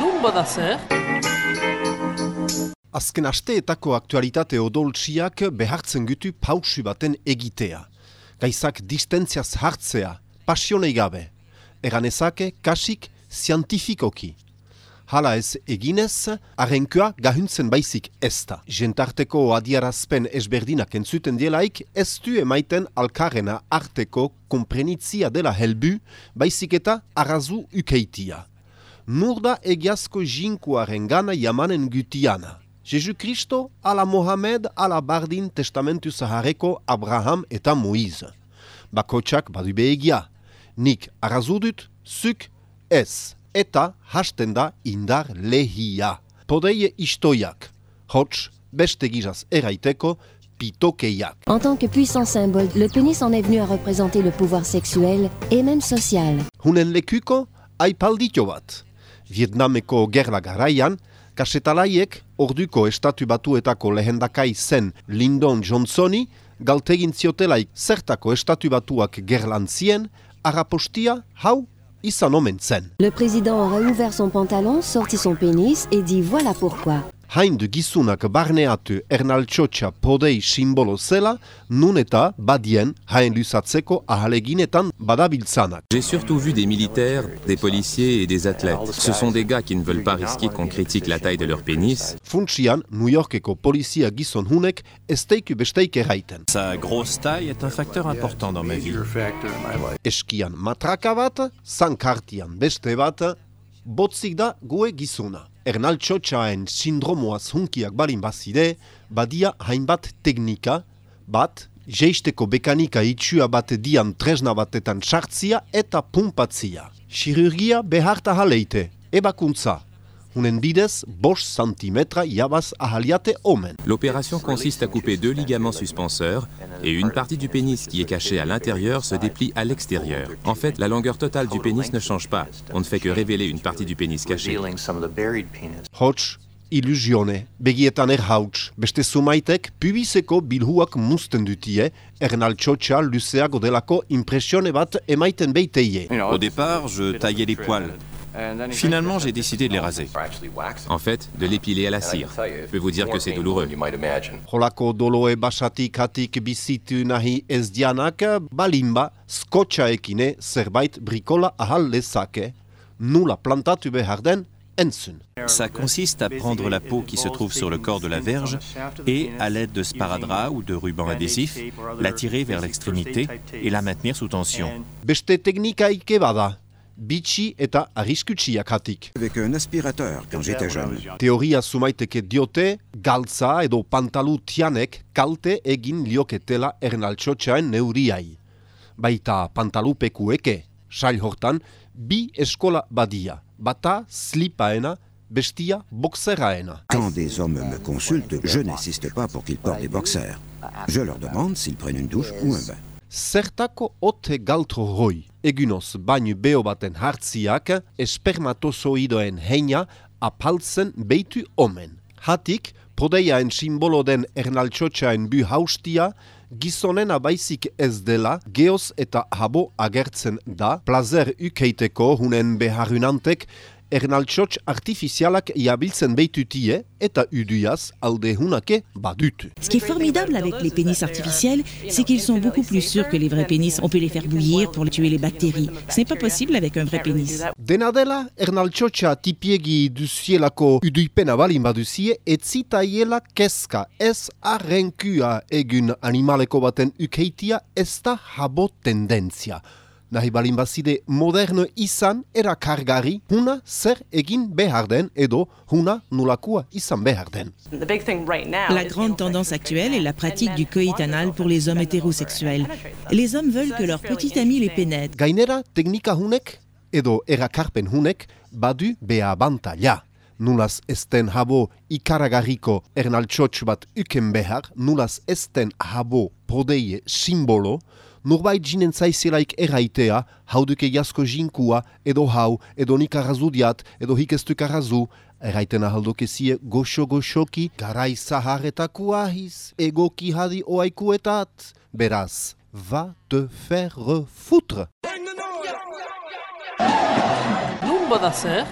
Nun bada zer? Azken asteetako aktualitate odoltsiak behartzen gutu pausu baten egitea. Gaizak distentziaz hartzea, pasionei gabe. Eganezake, kasik, zientifikoki. Hala ez eginez, arrenkua gahuntzen baizik ez da. Jentarteko adiarazpen ezberdinak entzuten dielaik, ez du emaiten alkarrena arteko komprenitzia dela helbu, baizik eta arrazu ukeitia. Nurda egiazko jinkuaren gana jamanen gutiana. Jesu Kristo ala Mohamed ala Bardin testamentu zahareko Abraham eta Moiz. Bakotsak badu behegia. Nik arrazudut, zuk ez eta hasten da indar lehia. Podeie istoiak, hots beste gizaz eraiteko pitokeiak. En tant que puissant symbole, le pénis en est venu à représenter le pouvoir sexuel et même social. Hunen lekuko, aipalditio bat. Vietnameko gerla garaian, kasetalaiek orduko estatu batuetako lehendakai zen Lyndon Johnsoni, galtegin ziotelaik zertako estatu batuak gerlantzien, arapostia hau Le président aurait ouvert son pantalon, sorti son pénis et dit voilà pourquoi. Hain du gizunak barneatu ernaltxotxa podei simbolo zela, nun eta badien hain lusatzeko ahaleginetan badabiltzanak. J'ai surtout vu des militaires, des policiers et des athlètes. Ce sont des gars qui ne veulent pas risquer qu'on critique la taille de leur pénis. Funtsian, New Yorkeko polizia gizon hunek ez teiku besteik erraiten. Sa grosse taille est un facteur important dans ma vie. Eskian matraka bat, zankartian beste bat, botzik da gue gizuna. Ernaltxotxaen sindromoaz hunkiak balin bazide, badia hainbat teknika, bat, jeisteko bekanika itxua bat dian tresna batetan sartzia eta pumpatzia. Chirurgia beharta haleite, ebakuntza. Hunen bidez, bost santimetra jabaz ahaliate omen. L'opération consiste à couper deux ligaments suspenseurs et une partie du pénis qui est cachée à l'intérieur se déplie à l'extérieur. En fait, la longueur totale du pénis ne change pas. On ne fait que révéler une partie du pénis caché. Hots, illusione, begietan erhauts, beste sumaitek pubiseko bilhuak musten dutie, ernaltxotxa luzeago delako impresione bat emaiten beiteie. Au départ, je taillais les poils. Finalement, j'ai décidé de les raser. En fait, de l'épiler à la cire. Je peux vous dire que c'est douloureux. Holako doloe basatik hatik bizitu nahi ez dianak, balimba, skotxaekine zerbait brikola ahal lezake, nula plantatu behar den, entzun. Ça consiste à prendre la peau qui se trouve sur le corps de la verge et, à l'aide de sparadrap ou de ruban adhésif, la tirer vers l'extrémité et la maintenir sous tension. Beste teknika ike bada, bitxi eta arriskutsiak hatik. avec un aspirateur quand j'étais jeune. Teoria sumaiteke diote, galtza edo pantalu tianek kalte egin lioketela ernaltxotxaen neuriai. Baita pantalupekueke, sail hortan, bi eskola badia, bata slipaena, bestia boxeraena. Quand des hommes me consultent, je n'insiste pas pour qu'ils portent des boxers. Je leur demande s'ils prennent une douche ou un bain. Zertako ote galtro hoi, egunoz bainu beho baten hartziak, espermatozoidoen heina apaltzen beitu omen. Hatik, podeiaen simbolo den ernaltxotxaen bu haustia, gizonen abaizik ez dela, geoz eta habo agertzen da, plazer ukeiteko hunen beharunantek, ernaltxotx artifizialak jabiltzen beitutie eta uduaz alde hunake badutu. Ce qui est formidable avec les pénis artificiels, c'est qu'ils sont beaucoup plus sûrs que les vrais pénis. On peut les faire bouillir pour tuer les bactéries. Ce n'est pas possible avec un vrai pénis. Dena dela, ernaltxotxa tipiegi duzielako uduipena balin baduzie, etzitaiela keska ez arrenkua egun animaleko baten ukeitia ez da habo tendentzia. Nahi balin bazide moderne izan erakargari, huna zer egin behar den edo huna nulakua izan behar den. La grande tendance actuelle est la pratique du coït anal pour les hommes hétérosexuels. Les hommes veulent que leur petit ami les pénètre. Gainera, teknika hunek edo erakarpen hunek badu beha bantalla. Nulaz ezten habo ikaragarriko ernaltxotx bat uken behar, nulaz ezten habo podeie simbolo, Nurbait jinen zaizelaik erraitea, hauduke jasko jinkua, edo hau, edo nik arrazudiat, edo hikestuk arrazu, erraiten ahaldokezie goxo-goxoki, garai zaharretako ahiz, egoki hadi oaikuetat. Beraz, va te faire foutre! bada zer?